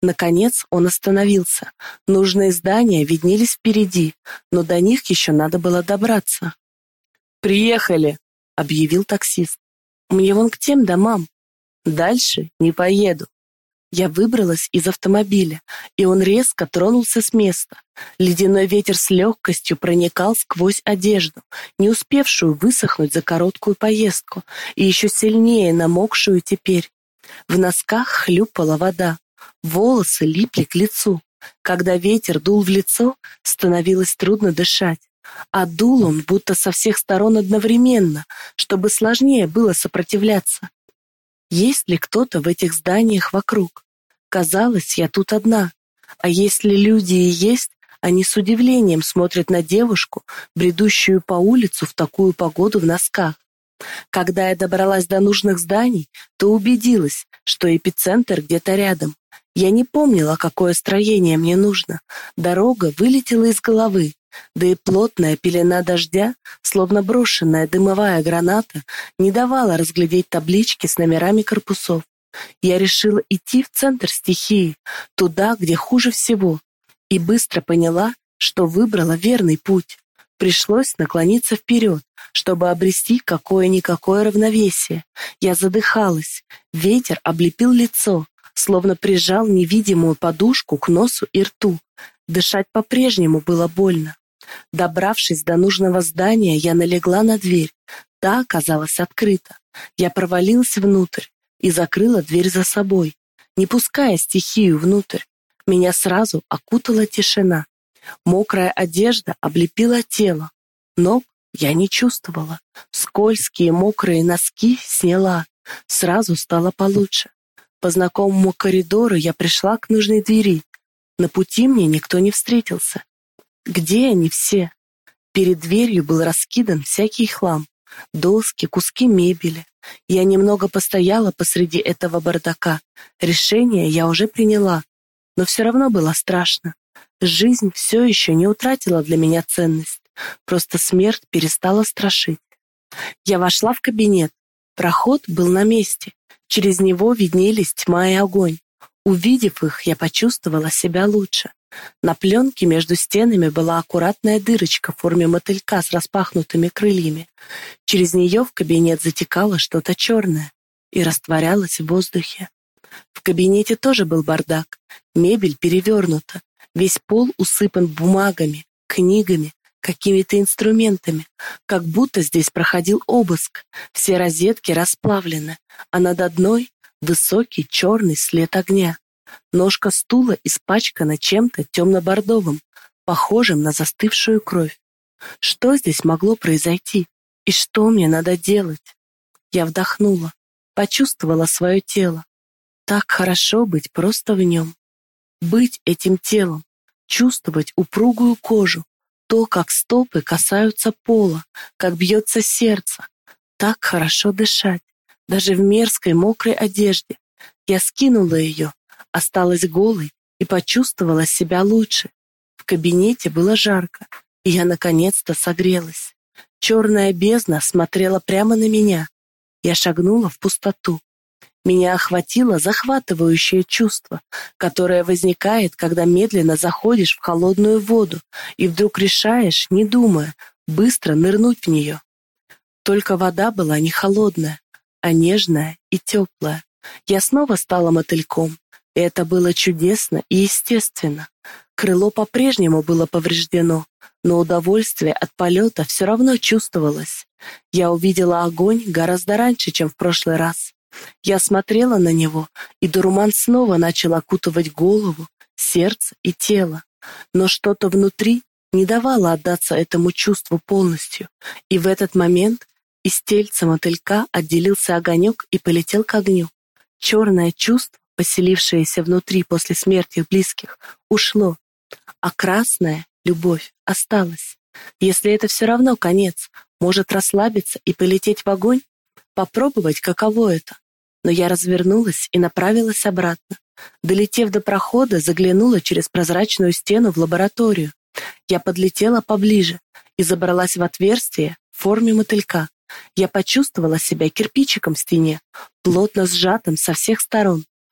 Наконец он остановился. Нужные здания виднелись впереди, но до них еще надо было добраться. «Приехали!» — объявил таксист. «Мне вон к тем домам. Дальше не поеду». Я выбралась из автомобиля, и он резко тронулся с места. Ледяной ветер с легкостью проникал сквозь одежду, не успевшую высохнуть за короткую поездку, и еще сильнее намокшую теперь. В носках хлюпала вода, волосы липли к лицу. Когда ветер дул в лицо, становилось трудно дышать. А дул он будто со всех сторон одновременно, чтобы сложнее было сопротивляться. Есть ли кто-то в этих зданиях вокруг? Казалось, я тут одна. А если люди и есть, они с удивлением смотрят на девушку, бредущую по улицу в такую погоду в носках. Когда я добралась до нужных зданий, то убедилась, что эпицентр где-то рядом. Я не помнила, какое строение мне нужно. Дорога вылетела из головы, да и плотная пелена дождя, словно брошенная дымовая граната, не давала разглядеть таблички с номерами корпусов. Я решила идти в центр стихии, туда, где хуже всего, и быстро поняла, что выбрала верный путь. Пришлось наклониться вперед, чтобы обрести какое-никакое равновесие. Я задыхалась, ветер облепил лицо, словно прижал невидимую подушку к носу и рту. Дышать по-прежнему было больно. Добравшись до нужного здания, я налегла на дверь. Та оказалась открыта. Я провалилась внутрь и закрыла дверь за собой, не пуская стихию внутрь. Меня сразу окутала тишина. Мокрая одежда облепила тело. Ног я не чувствовала. Скользкие мокрые носки сняла. Сразу стало получше. По знакомому коридору я пришла к нужной двери. На пути мне никто не встретился. Где они все? Перед дверью был раскидан всякий хлам. Доски, куски мебели. Я немного постояла посреди этого бардака. Решение я уже приняла, но все равно было страшно. Жизнь все еще не утратила для меня ценность. Просто смерть перестала страшить. Я вошла в кабинет. Проход был на месте. Через него виднелись тьма и огонь. Увидев их, я почувствовала себя лучше. На пленке между стенами была аккуратная дырочка в форме мотылька с распахнутыми крыльями. Через нее в кабинет затекало что-то черное и растворялось в воздухе. В кабинете тоже был бардак. Мебель перевернута. Весь пол усыпан бумагами, книгами, какими-то инструментами. Как будто здесь проходил обыск. Все розетки расплавлены, а над одной высокий черный след огня. Ножка стула испачкана чем-то темно-бордовым, похожим на застывшую кровь. Что здесь могло произойти? И что мне надо делать? Я вдохнула, почувствовала свое тело. Так хорошо быть просто в нем. Быть этим телом, чувствовать упругую кожу, то, как стопы касаются пола, как бьется сердце. Так хорошо дышать, даже в мерзкой мокрой одежде. Я скинула ее, осталась голой и почувствовала себя лучше. В кабинете было жарко, и я наконец-то согрелась. Черная бездна смотрела прямо на меня. Я шагнула в пустоту. Меня охватило захватывающее чувство, которое возникает, когда медленно заходишь в холодную воду и вдруг решаешь, не думая, быстро нырнуть в нее. Только вода была не холодная, а нежная и теплая. Я снова стала мотыльком, это было чудесно и естественно. Крыло по-прежнему было повреждено, но удовольствие от полета все равно чувствовалось. Я увидела огонь гораздо раньше, чем в прошлый раз. Я смотрела на него, и дурман снова начал окутывать голову, сердце и тело. Но что-то внутри не давало отдаться этому чувству полностью, и в этот момент из тельца мотылька отделился огонек и полетел к огню. Черное чувство поселившееся внутри после смерти близких, ушло, а красная любовь осталась. Если это все равно конец, может расслабиться и полететь в огонь, попробовать, каково это. Но я развернулась и направилась обратно. Долетев до прохода, заглянула через прозрачную стену в лабораторию. Я подлетела поближе и забралась в отверстие в форме мотылька. Я почувствовала себя кирпичиком в стене, плотно сжатым со всех сторон.